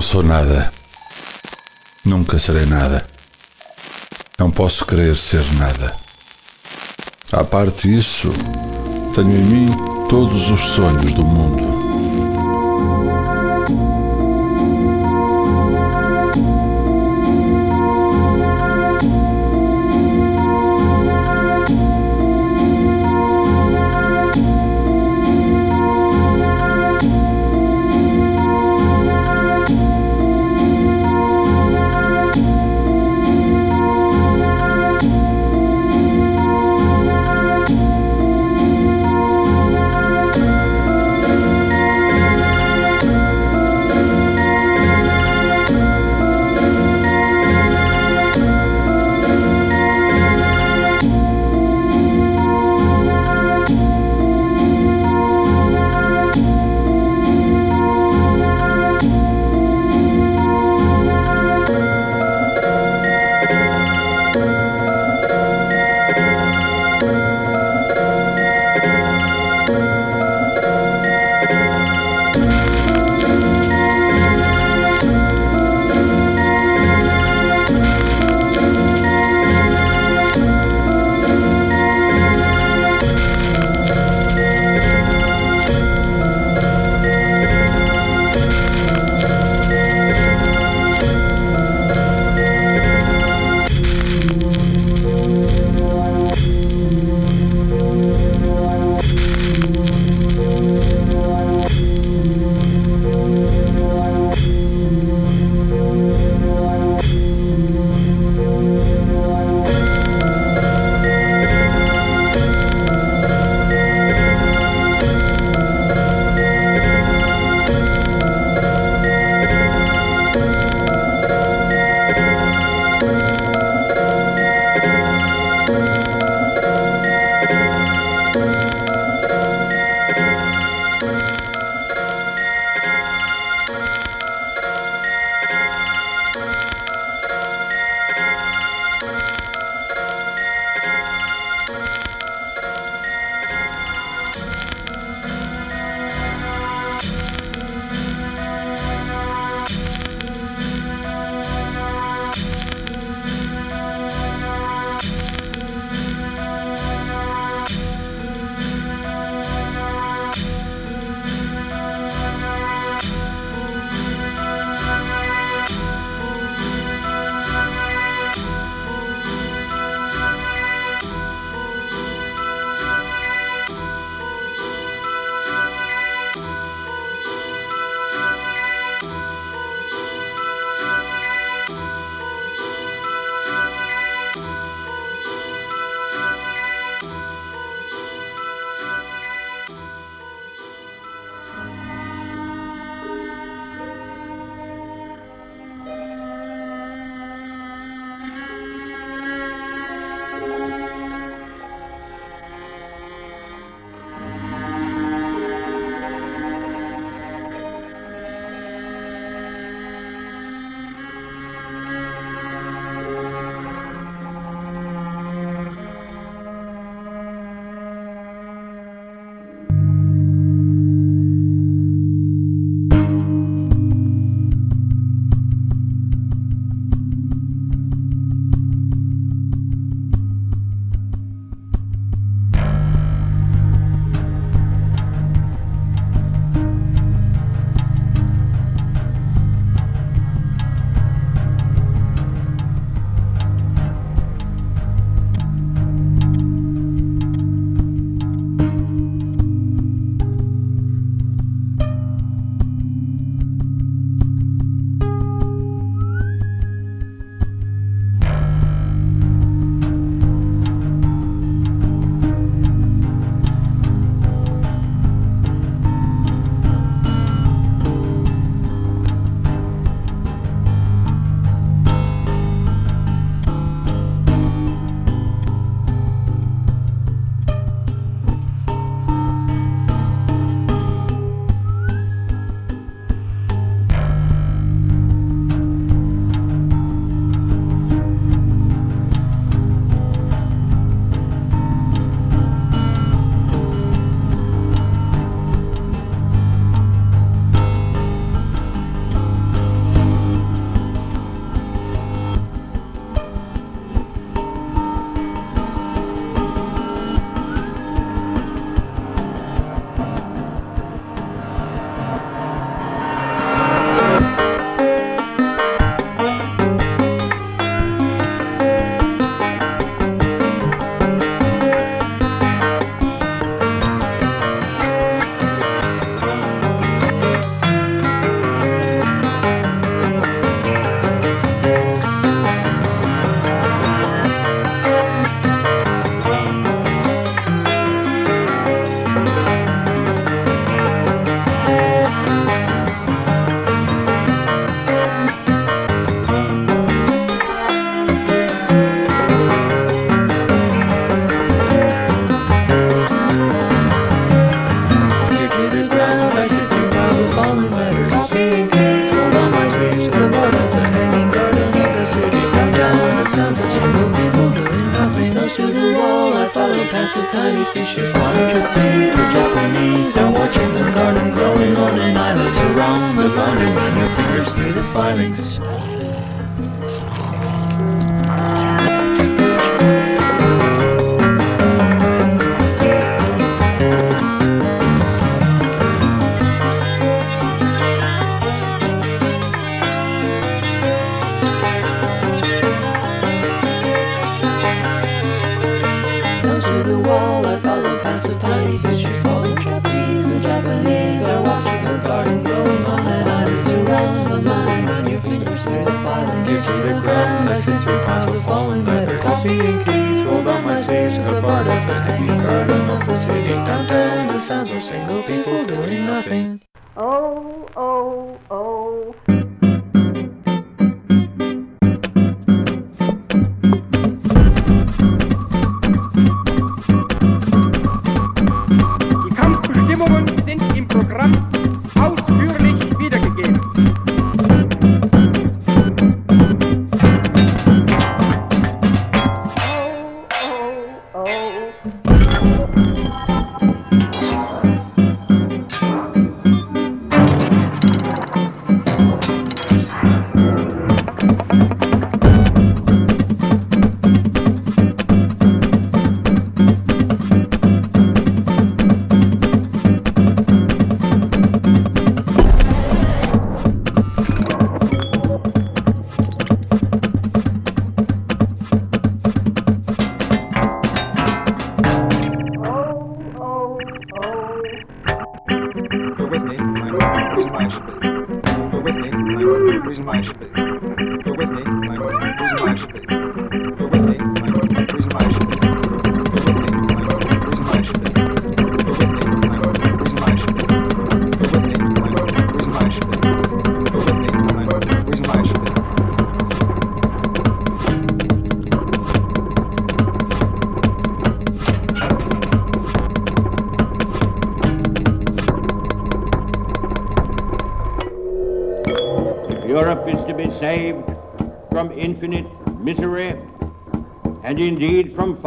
Não sou nada. Nunca serei nada. Não posso querer ser nada. À parte isso, tenho em mim todos os sonhos do mundo. The tiny fishes Water trapeze, the Japanese? Are watching the garden growing on an island Around the mountain, run your fingers through the filings sounds of single people doing nothing.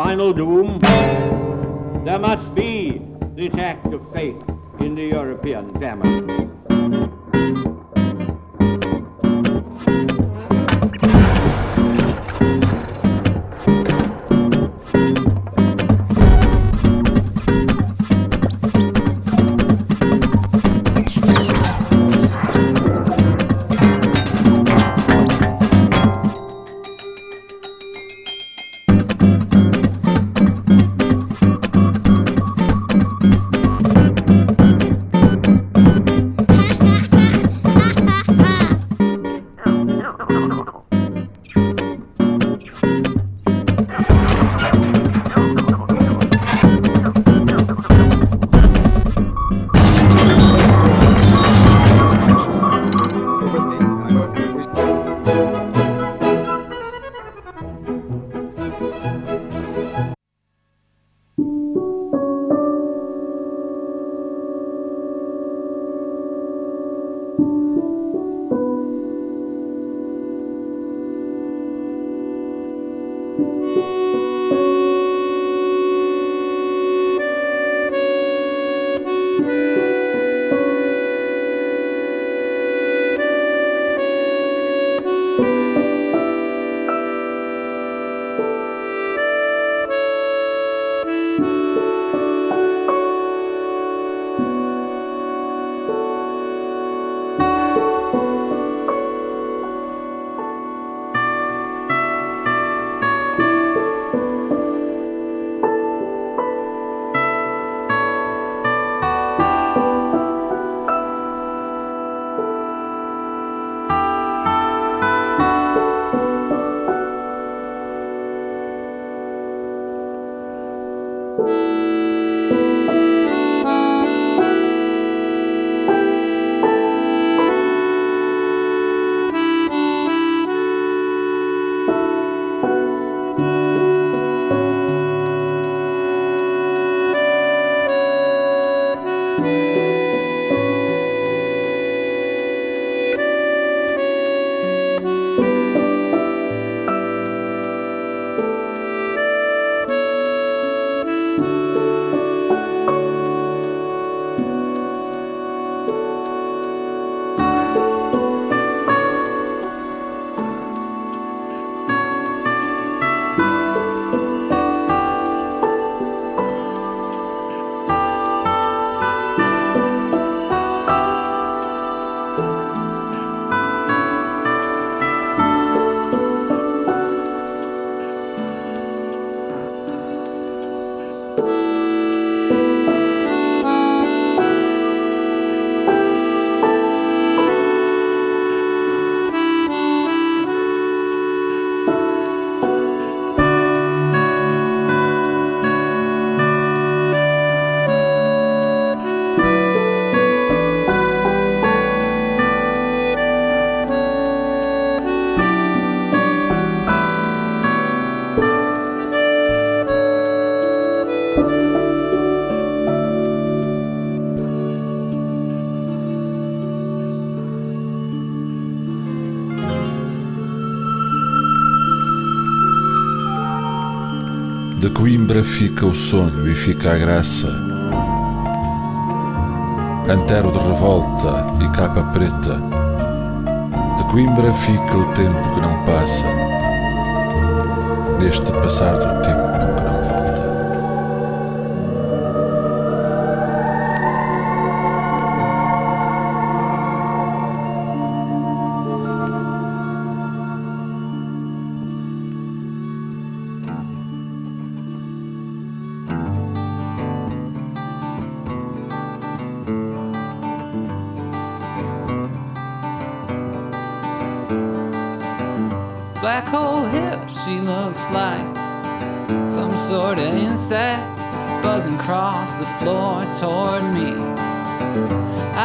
Final doom, there must be this act of faith De fica o sonho e fica a graça. Antero de revolta e capa preta. De Coimbra fica o tempo que não passa. Neste passar do tempo black hole hips. She looks like some sort of insect buzzing across the floor toward me.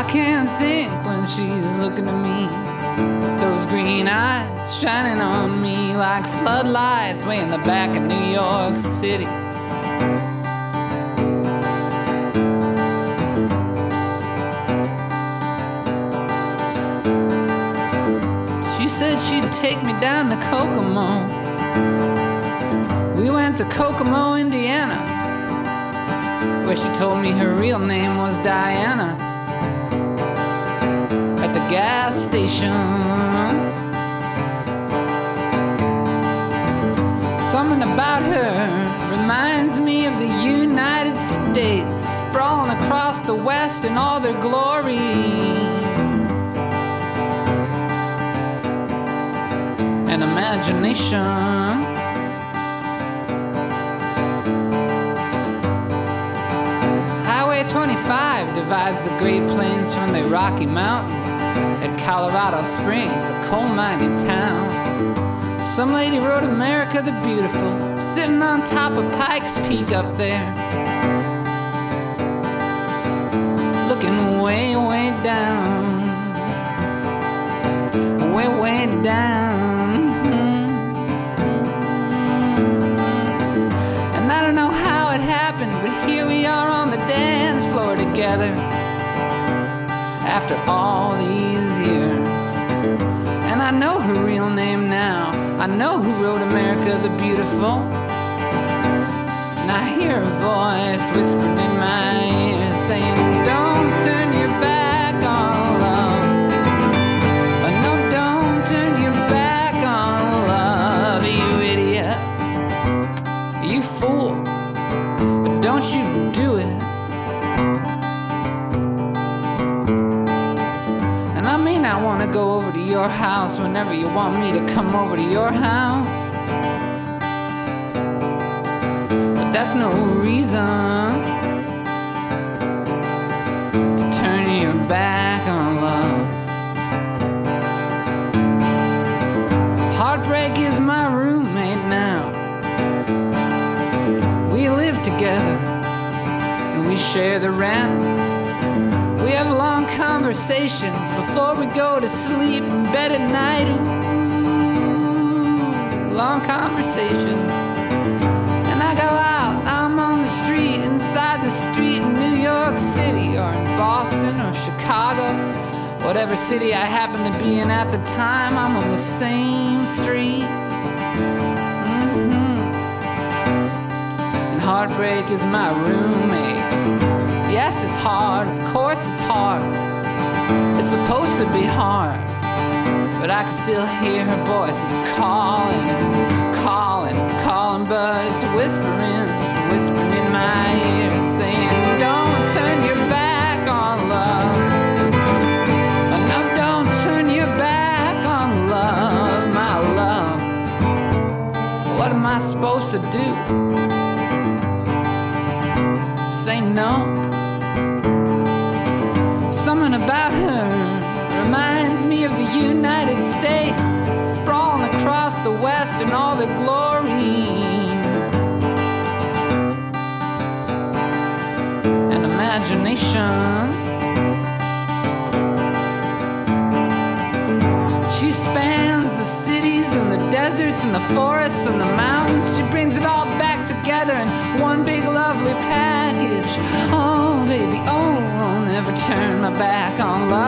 I can't think when she's looking at me. Those green eyes shining on me like floodlights way in the back of New York City. Take me down to Kokomo. We went to Kokomo, Indiana, where she told me her real name was Diana. At the gas station. Something about her reminds me of the United States, sprawling across the West in all their glory. Imagination. Highway 25 divides the Great Plains from the Rocky Mountains. At Colorado Springs, a coal mining town. Some lady wrote America the Beautiful, sitting on top of Pikes Peak up there. Looking way, way down. Way, way down. After all these years. And I know her real name now. I know who wrote America the Beautiful. And I hear a voice whispering in my ear saying, your house whenever you want me to come over to your house. But that's no reason to turn your back on love. Heartbreak is my roommate now. We live together and we share the rent. Conversations before we go to sleep in bed at night. Ooh, long conversations. And I go out, I'm on the street, inside the street in New York City or in Boston or Chicago. Whatever city I happen to be in at the time, I'm on the same street. Mhm. And heartbreak is my roommate. Yes, it's hard, of course it's hard. It's supposed to be hard, but I can still hear her voice. It's calling, it's calling, calling, but it's whispering, it's whispering in my ear, saying, Don't turn your back on love. No, don't turn your back on love, my love. What am I supposed to do? Say no. She spans the cities and the deserts and the forests and the mountains. She brings it all back together in one big lovely package. Oh, baby, oh, I'll never turn my back on love.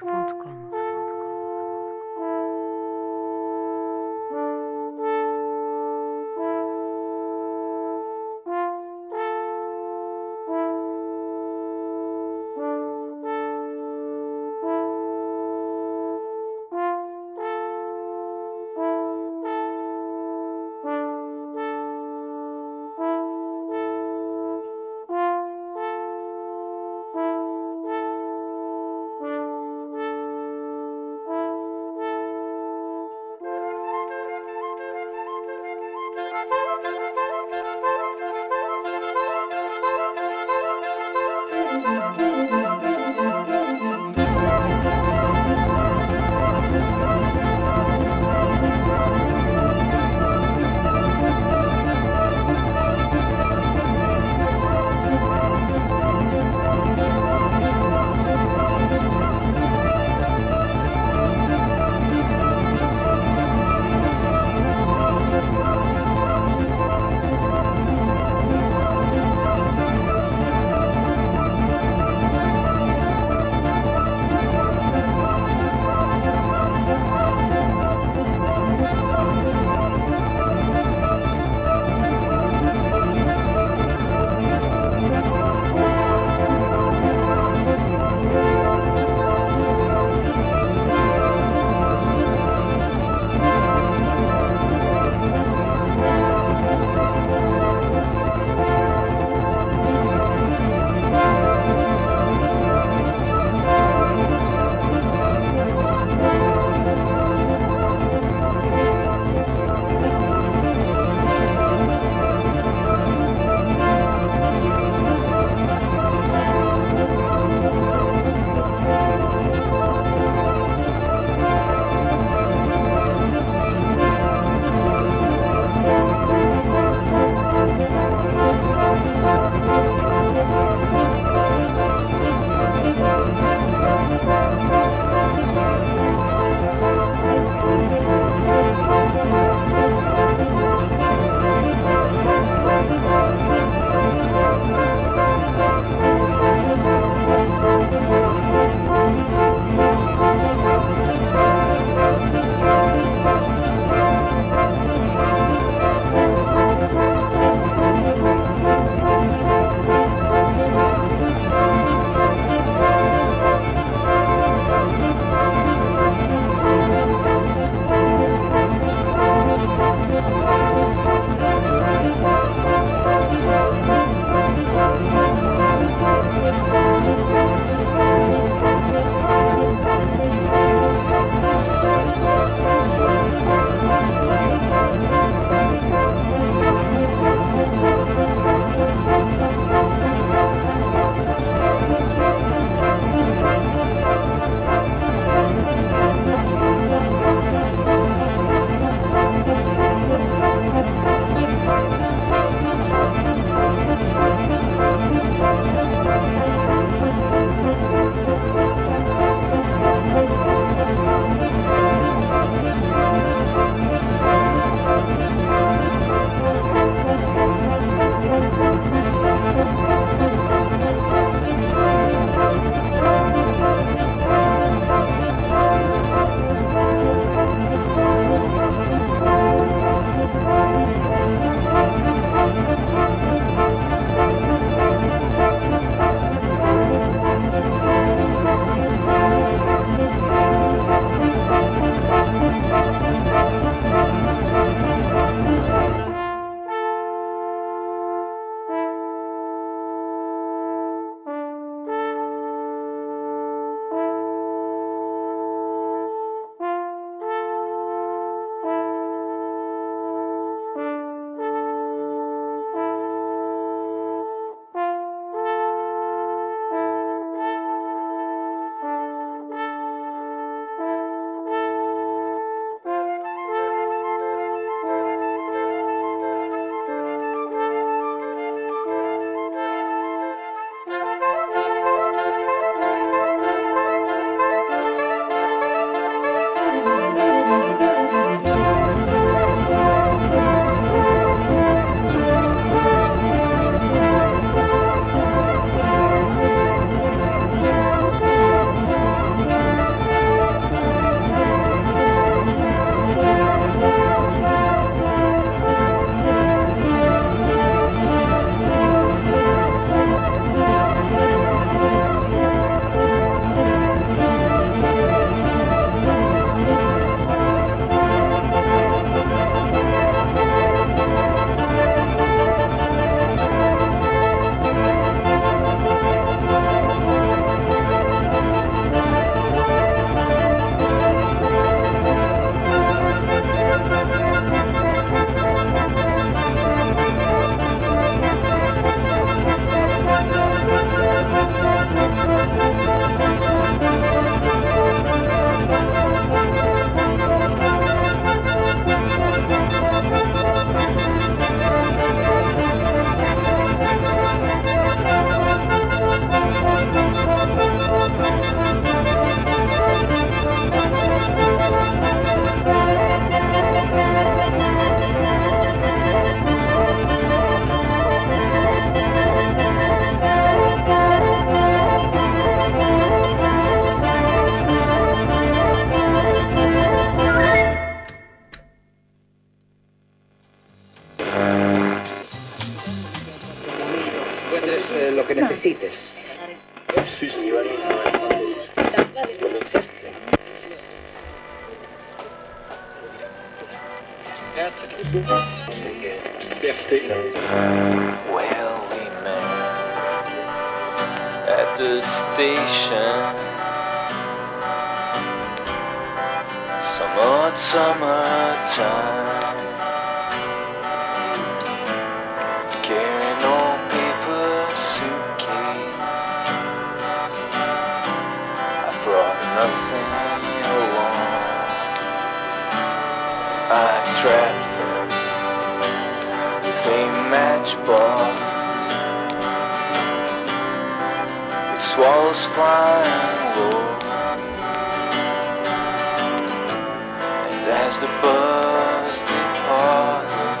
as the bus departed.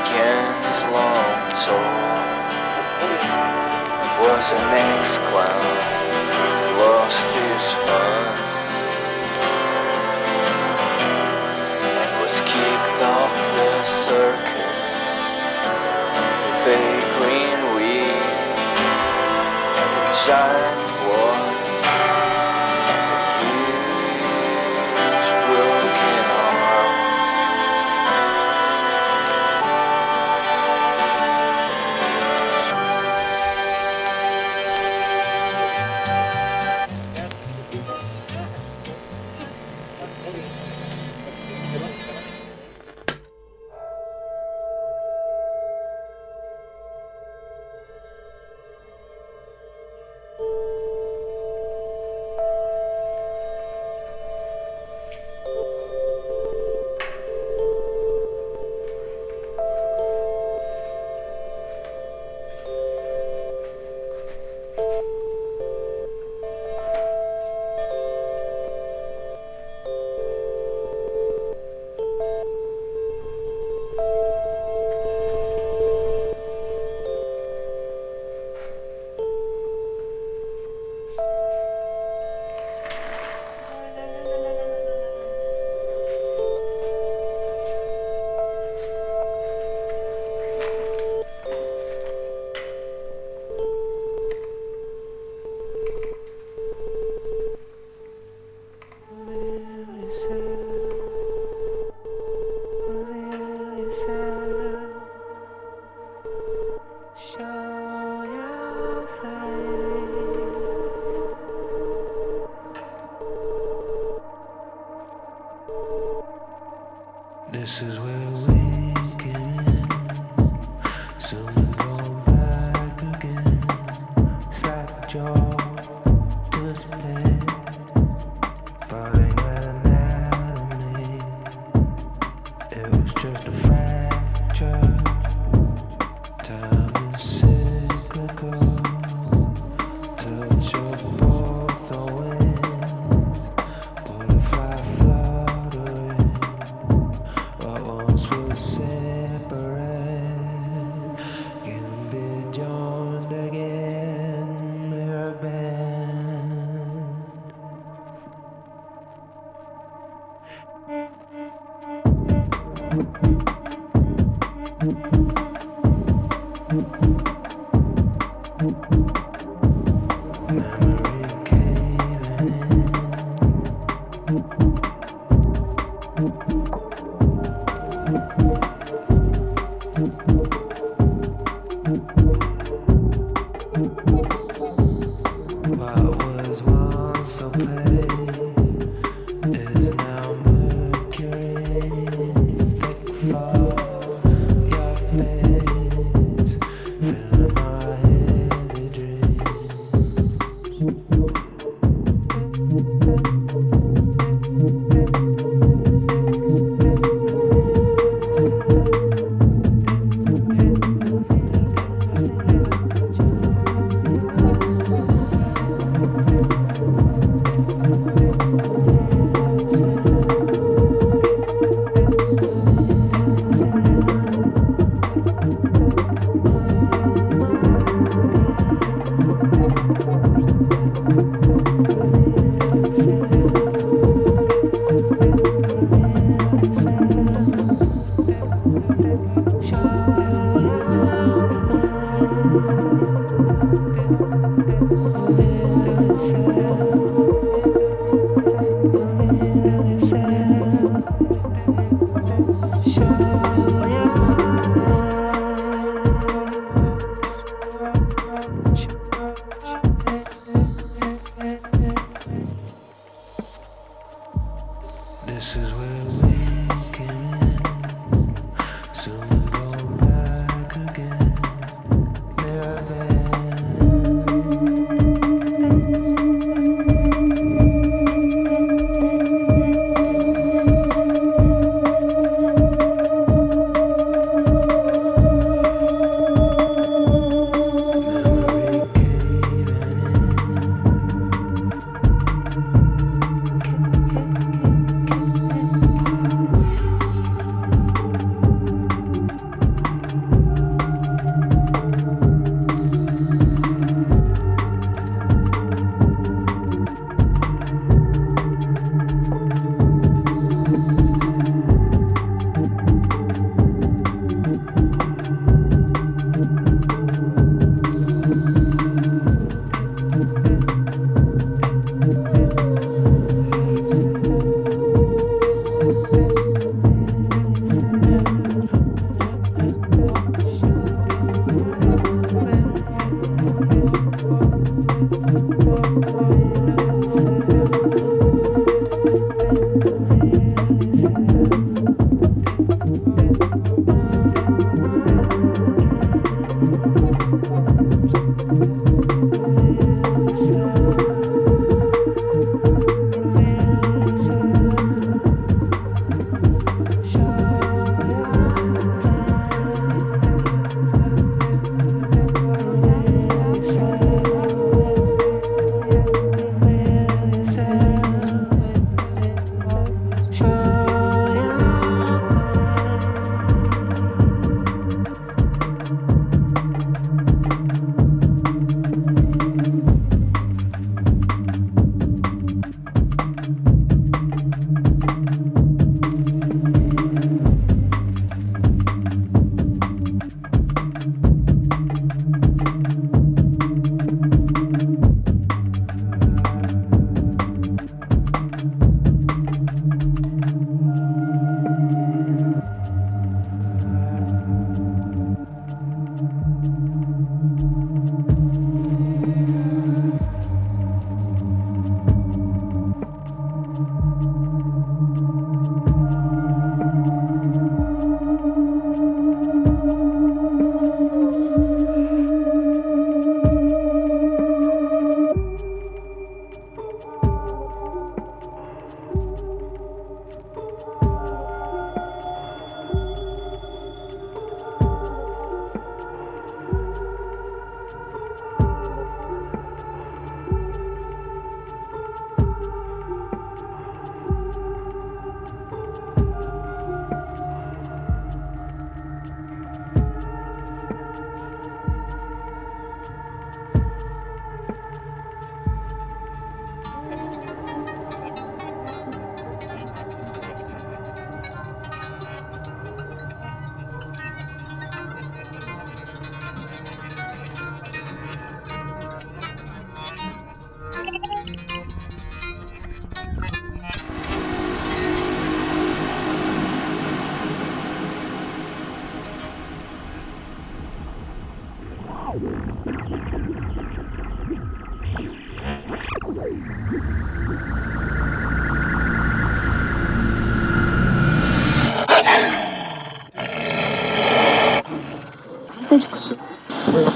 Again, his long tour was an exclamation.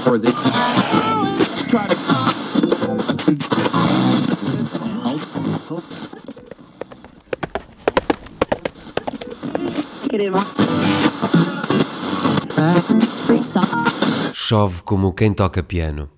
or they try to. Chove como quem toca piano.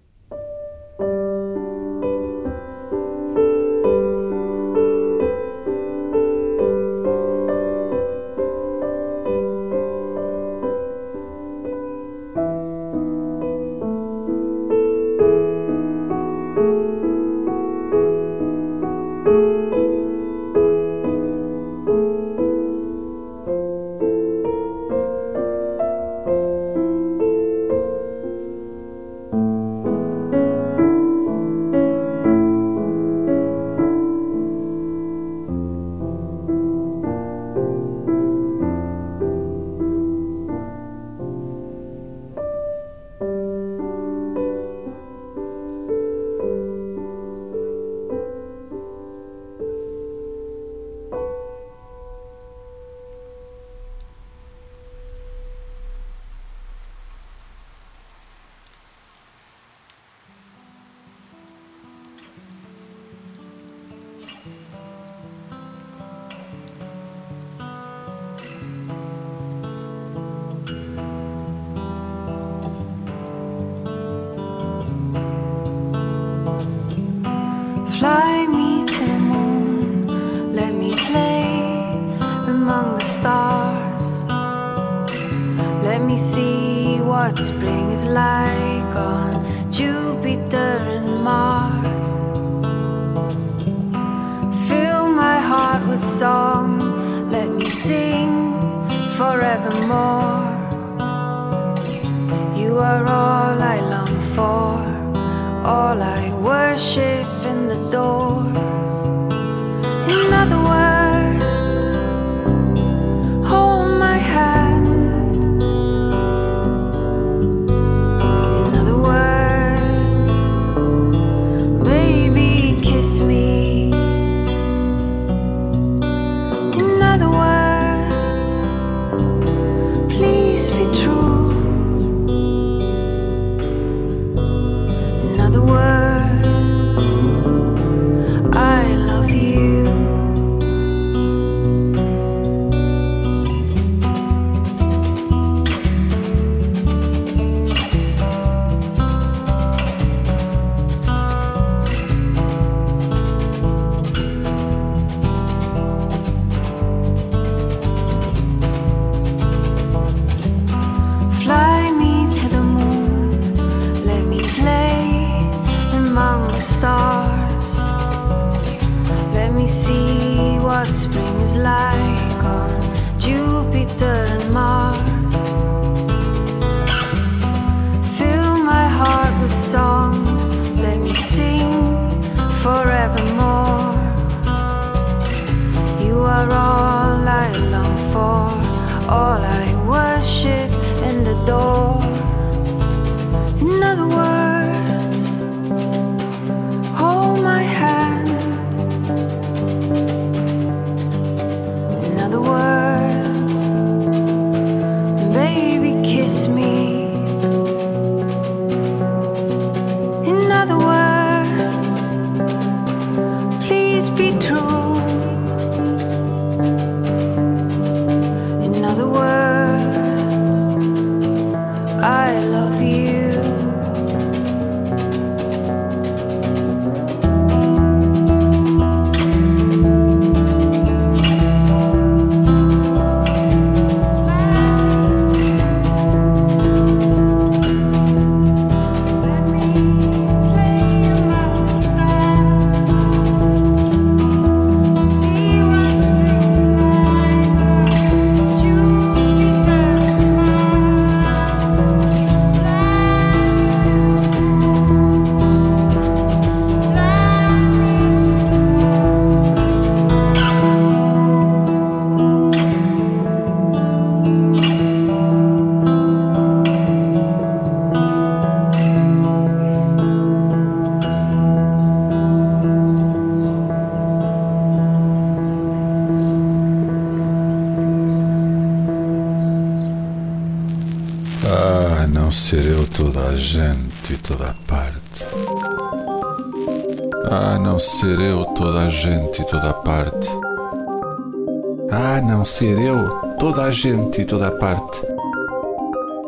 a gente e toda a parte.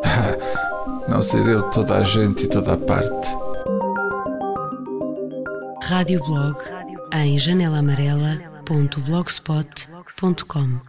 Não se deu toda a gente e toda a parte. Rádio Blog em janelamarela.blogspot.com